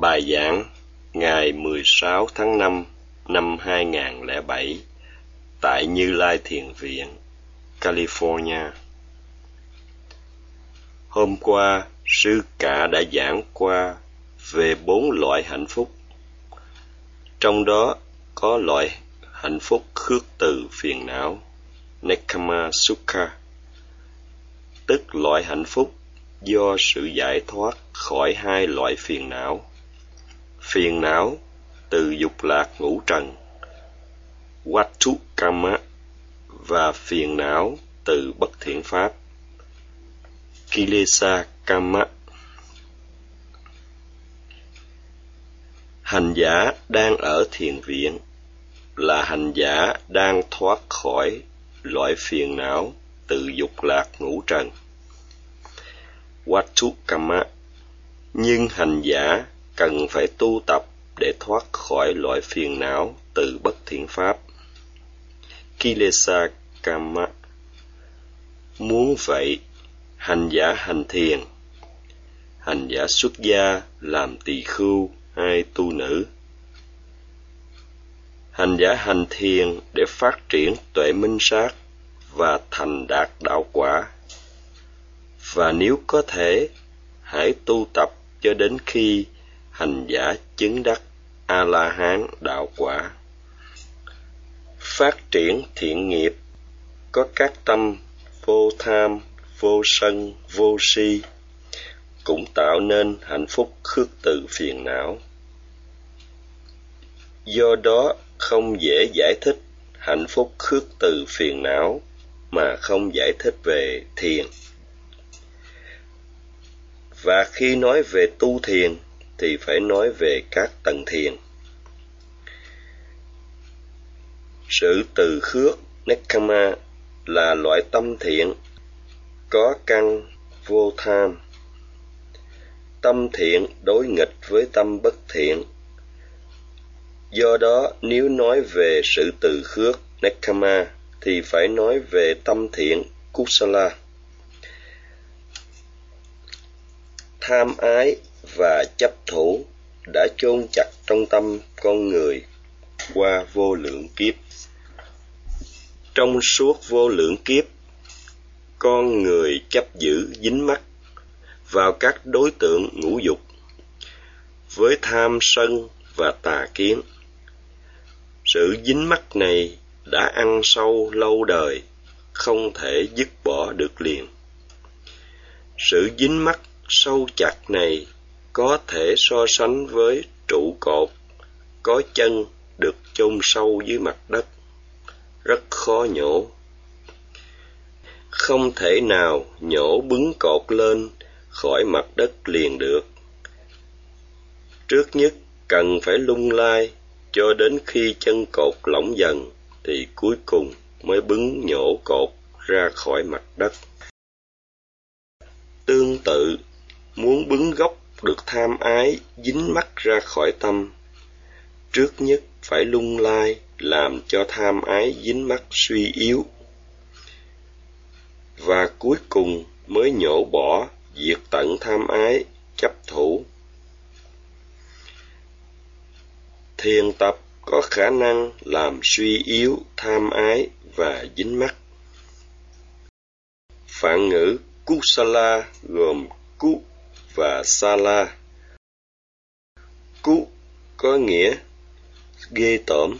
Bài giảng ngày 16 tháng 5 năm 2007 tại Như Lai Thiền Viện, California. Hôm qua, sư cả đã giảng qua về bốn loại hạnh phúc. Trong đó có loại hạnh phúc khước từ phiền não, Nekama Sukha, tức loại hạnh phúc do sự giải thoát khỏi hai loại phiền não. Phiền não từ dục lạc ngũ trần, Watukama và phiền não từ bất thiện pháp, Kilesa Kama. Hành giả đang ở thiền viện là hành giả đang thoát khỏi loại phiền não từ dục lạc ngũ trần. Watukama nhưng hành giả cần phải tu tập để thoát khỏi loại phiền não từ bất thiện pháp. Kilesa Kama Muốn vậy, hành giả hành thiền, hành giả xuất gia làm tỳ khưu hay tu nữ. Hành giả hành thiền để phát triển tuệ minh sát và thành đạt đạo quả. Và nếu có thể, hãy tu tập cho đến khi hành giả chứng đắc a la hán đạo quả. Phát triển thiện nghiệp, có các tâm vô tham, vô sân, vô si, cũng tạo nên hạnh phúc khước từ phiền não. Do đó không dễ giải thích hạnh phúc khước từ phiền não mà không giải thích về thiền. Và khi nói về tu thiền thì phải nói về các tầng thiền. Sự từ khước Nekama là loại tâm thiện, có căn vô tham. Tâm thiện đối nghịch với tâm bất thiện. Do đó, nếu nói về sự từ khước Nekama thì phải nói về tâm thiện Kusala. Tham ái và chấp thủ đã chôn chặt trong tâm con người qua vô lượng kiếp. Trong suốt vô lượng kiếp, con người chấp giữ dính mắc vào các đối tượng ngũ dục với tham sân và tà kiến. Sự dính mắc này đã ăn sâu lâu đời, không thể dứt bỏ được liền. Sự dính mắc sâu chặt này có thể so sánh với trụ cột, có chân được chôn sâu dưới mặt đất. Rất khó nhổ. Không thể nào nhổ bứng cột lên khỏi mặt đất liền được. Trước nhất cần phải lung lai cho đến khi chân cột lỏng dần thì cuối cùng mới bứng nhổ cột ra khỏi mặt đất. Tương tự, muốn bứng gốc được tham ái, dính mắc ra khỏi tâm. Trước nhất phải lung lai, làm cho tham ái, dính mắc suy yếu. Và cuối cùng mới nhổ bỏ diệt tận tham ái, chấp thủ. Thiền tập có khả năng làm suy yếu tham ái và dính mắc. Phạn ngữ kusala gồm ku và Sala. Cú có nghĩa ghê tởm.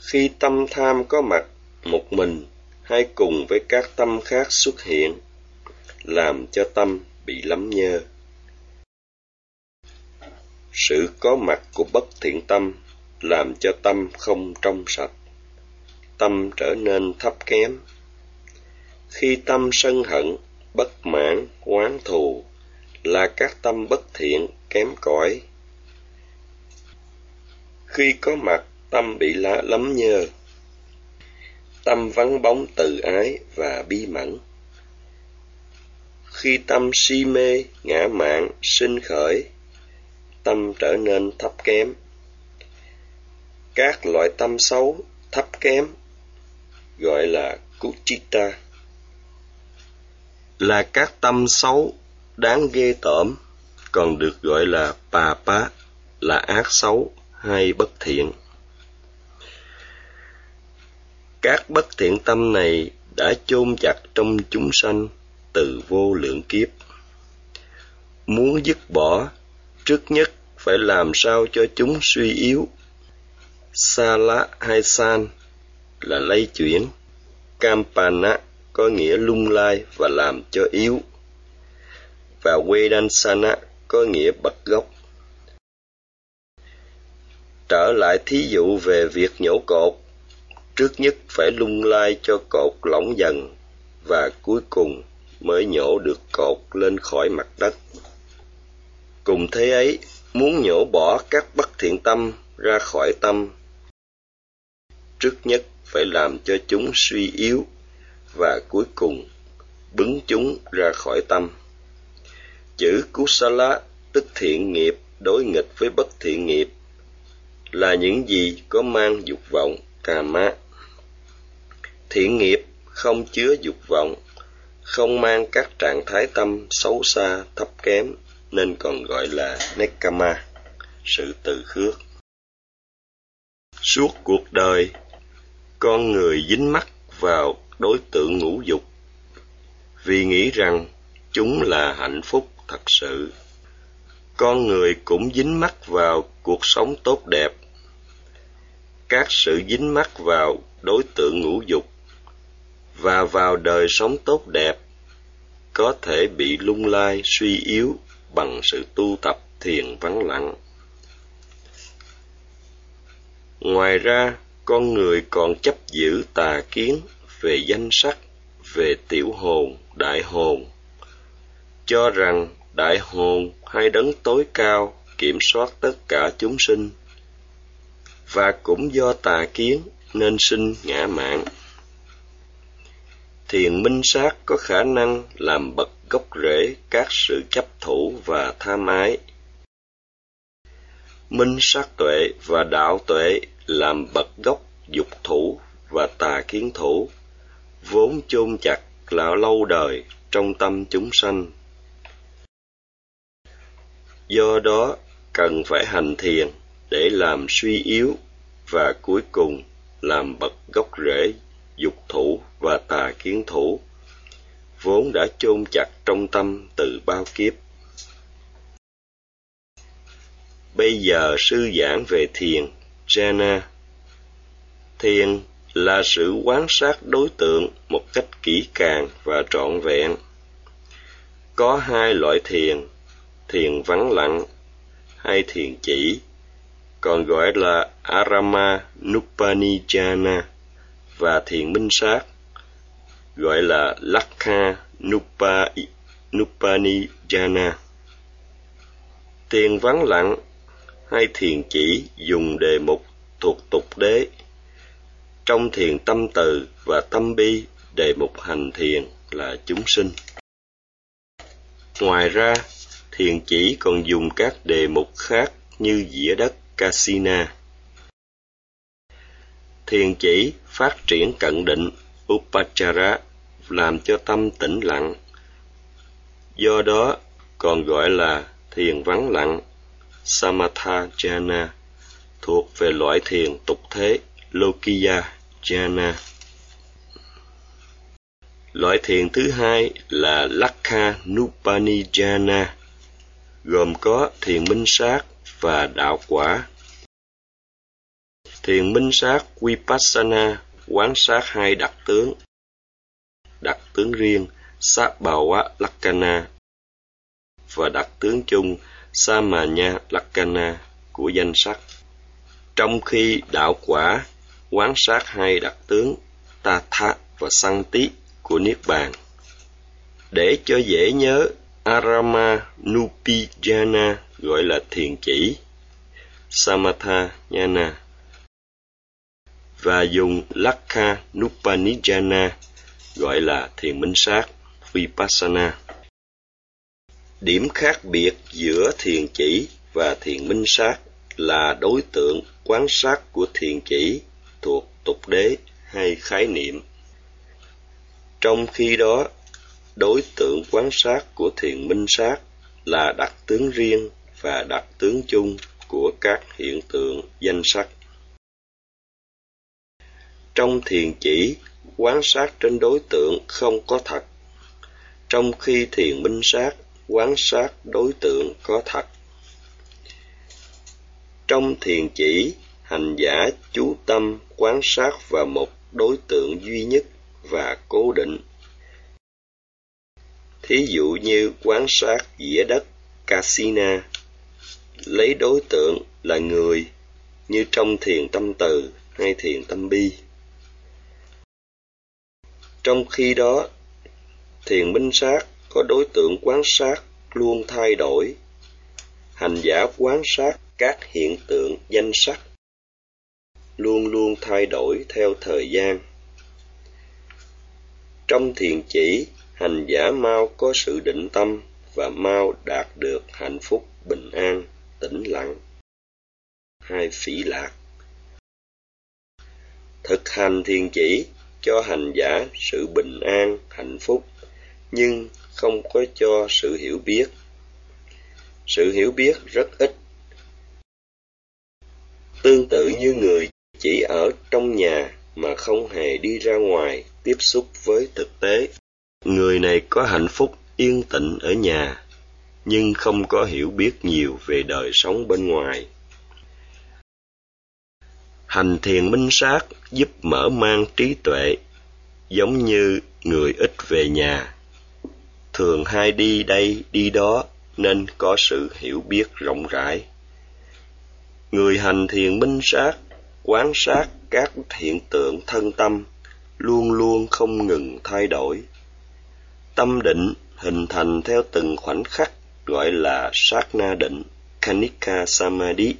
Khi tâm tham có mặt một mình hay cùng với các tâm khác xuất hiện, làm cho tâm bị lắm nhơ. Sự có mặt của bất thiện tâm làm cho tâm không trong sạch, tâm trở nên thấp kém. Khi tâm sân hận bất mãn, oán thù là các tâm bất thiện kém cỏi. Khi có mặt tâm bị lá lấm nhơ, tâm vắng bóng từ ái và bi mẫn. Khi tâm si mê, ngã mạn, sinh khởi, tâm trở nên thấp kém. Các loại tâm xấu thấp kém gọi là kuchita là các tâm xấu đáng ghê tởm còn được gọi là bà pá, là ác xấu hay bất thiện. Các bất thiện tâm này đã chôn chặt trong chúng sanh từ vô lượng kiếp. Muốn dứt bỏ, trước nhất phải làm sao cho chúng suy yếu. Sa lá hay san là lây chuyển. campana có nghĩa lung lai và làm cho yếu. Và Vedansana có nghĩa bật gốc. Trở lại thí dụ về việc nhổ cột, trước nhất phải lung lai cho cột lỏng dần và cuối cùng mới nhổ được cột lên khỏi mặt đất. Cùng thế ấy, muốn nhổ bỏ các bất thiện tâm ra khỏi tâm, trước nhất phải làm cho chúng suy yếu và cuối cùng bứng chúng ra khỏi tâm. Chữ Kusala tức thiện nghiệp đối nghịch với bất thiện nghiệp là những gì có mang dục vọng kama. Thiện nghiệp không chứa dục vọng, không mang các trạng thái tâm xấu xa thấp kém nên còn gọi là nekama, sự từ khước. Suốt cuộc đời, con người dính mắc vào đối tượng ngũ dục, vì nghĩ rằng chúng là hạnh phúc thật sự. Con người cũng dính mắc vào cuộc sống tốt đẹp. Các sự dính mắc vào đối tượng ngũ dục và vào đời sống tốt đẹp có thể bị lung lai, suy yếu bằng sự tu tập thiền vắng lặng. Ngoài ra, con người còn chấp giữ tà kiến về danh sắc, về tiểu hồn, đại hồn. Cho rằng đại hồn hay đấng tối cao kiểm soát tất cả chúng sinh. Và cũng do tà kiến nên sinh ngã mạng. Thiền minh sát có khả năng làm bật gốc rễ các sự chấp thủ và tham ái minh sát tuệ và đạo tuệ làm bật gốc dục thủ và tà kiến thủ vốn chôn chặt là lâu đời trong tâm chúng sanh. Do đó cần phải hành thiền để làm suy yếu và cuối cùng làm bật gốc rễ, dục thủ và tà kiến thủ. Vốn đã chôn chặt trong tâm từ bao kiếp. Bây giờ sư giảng về thiền jhana thiền là sự quan sát đối tượng một cách kỹ càng và trọn vẹn. Có hai loại thiền thiền vắng lặng hay thiền chỉ, còn gọi là arama nupanijana và thiền minh sát, gọi là lakha nupa nupanijana thiền vắng lặng hay thiền chỉ dùng đề mục thuộc tục đế trong thiền tâm từ và tâm bi, đề mục hành thiền là chúng sinh. Ngoài ra, thiền chỉ còn dùng các đề mục khác như dĩa đất Kasina. Thiền chỉ phát triển cận định Upachara làm cho tâm tĩnh lặng. Do đó còn gọi là thiền vắng lặng Samatha Jhana thuộc về loại thiền tục thế Lokiya jhana. Loại thiền thứ hai là Lakha Nupani jhana, gồm có thiền minh sát và đạo quả. Thiền minh sát Vipassana quán sát hai đặc tướng. Đặc tướng riêng Sabbawa Lakkhana và đặc tướng chung Samanya Lakkhana của danh sắc. Trong khi đạo quả quán sát hai đặc tướng ta tha và sanh tí của niết bàn. Để cho dễ nhớ arama nupijana gọi là thiền chỉ samatha Jnana và dùng lakha nupanijana gọi là thiền minh sát, vipassana. Điểm khác biệt giữa thiền chỉ và thiền minh sát là đối tượng quán sát của thiền chỉ thuộc tục đế hay khái niệm. Trong khi đó, đối tượng quán sát của thiền minh sát là đặc tướng riêng và đặc tướng chung của các hiện tượng danh sắc. Trong thiền chỉ, quán sát trên đối tượng không có thật, trong khi thiền minh sát, quán sát đối tượng có thật. Trong thiền chỉ, hành giả chú tâm quan sát vào một đối tượng duy nhất và cố định. Thí dụ như quan sát dĩa đất Casina, lấy đối tượng là người như trong thiền tâm từ hay thiền tâm bi. Trong khi đó, thiền minh sát có đối tượng quan sát luôn thay đổi. Hành giả quan sát các hiện tượng danh sắc luôn luôn thay đổi theo thời gian. Trong thiền chỉ, hành giả mau có sự định tâm và mau đạt được hạnh phúc bình an, tĩnh lặng. Hai phỉ lạc Thực hành thiền chỉ cho hành giả sự bình an, hạnh phúc, nhưng không có cho sự hiểu biết. Sự hiểu biết rất ít. Tương tự như người chỉ ở trong nhà mà không hề đi ra ngoài tiếp xúc với thực tế. Người này có hạnh phúc yên tĩnh ở nhà, nhưng không có hiểu biết nhiều về đời sống bên ngoài. Hành thiền minh sát giúp mở mang trí tuệ, giống như người ít về nhà. Thường hay đi đây đi đó nên có sự hiểu biết rộng rãi. Người hành thiền minh sát quán sát các hiện tượng thân tâm luôn luôn không ngừng thay đổi. Tâm định hình thành theo từng khoảnh khắc gọi là sát na định, Kanika Samadhi.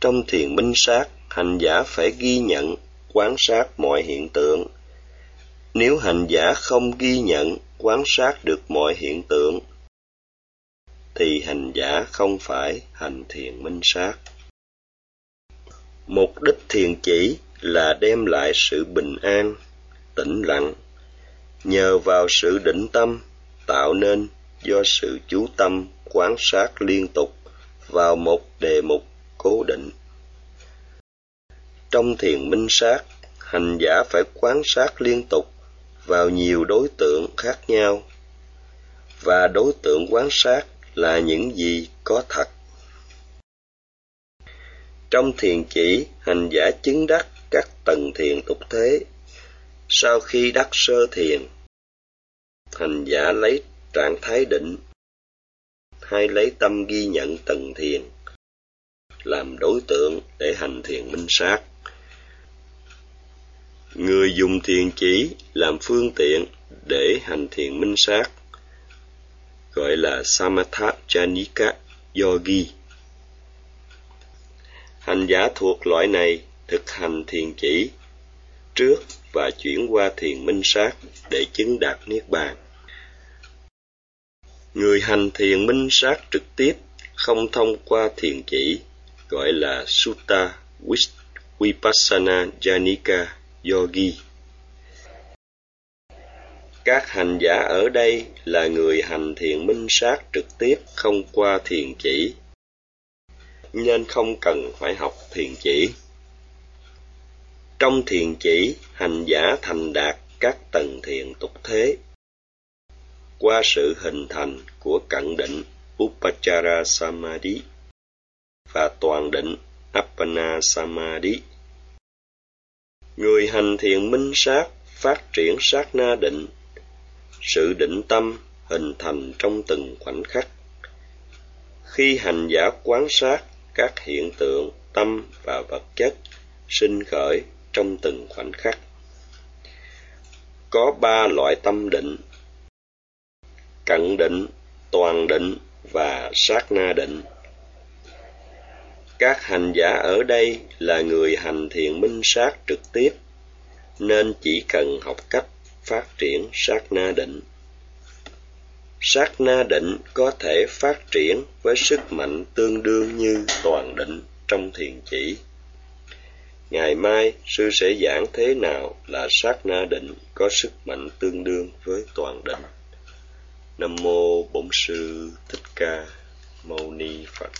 Trong thiền minh sát, hành giả phải ghi nhận, quán sát mọi hiện tượng. Nếu hành giả không ghi nhận, quán sát được mọi hiện tượng, thì hành giả không phải hành thiền minh sát. Mục đích thiền chỉ là đem lại sự bình an, tĩnh lặng, nhờ vào sự định tâm tạo nên do sự chú tâm quán sát liên tục vào một đề mục cố định. Trong thiền minh sát, hành giả phải quán sát liên tục vào nhiều đối tượng khác nhau. Và đối tượng quán sát là những gì có thật trong thiền chỉ, hành giả chứng đắc các tầng thiền tục thế. Sau khi đắc sơ thiền, hành giả lấy trạng thái định hay lấy tâm ghi nhận tầng thiền làm đối tượng để hành thiền minh sát. Người dùng thiền chỉ làm phương tiện để hành thiền minh sát gọi là Samatha Janika Yogi. Hành giả thuộc loại này thực hành thiền chỉ, trước và chuyển qua thiền minh sát để chứng đạt niết bàn. Người hành thiền minh sát trực tiếp không thông qua thiền chỉ, gọi là Sutta Vipassana Janika Yogi. Các hành giả ở đây là người hành thiền minh sát trực tiếp không qua thiền chỉ nên không cần phải học thiền chỉ. Trong thiền chỉ, hành giả thành đạt các tầng thiền tục thế. Qua sự hình thành của cận định Upachara Samadhi và toàn định Appana Samadhi. Người hành thiền minh sát phát triển sát na định, sự định tâm hình thành trong từng khoảnh khắc. Khi hành giả quán sát các hiện tượng tâm và vật chất sinh khởi trong từng khoảnh khắc. Có ba loại tâm định, cận định, toàn định và sát na định. Các hành giả ở đây là người hành thiền minh sát trực tiếp, nên chỉ cần học cách phát triển sát na định sát na định có thể phát triển với sức mạnh tương đương như toàn định trong thiền chỉ ngày mai, sư sẽ giảng thế nào là sát na định có sức mạnh tương đương với toàn định Nam mô Bổn sư Thích Ca Mâu Ni Phật.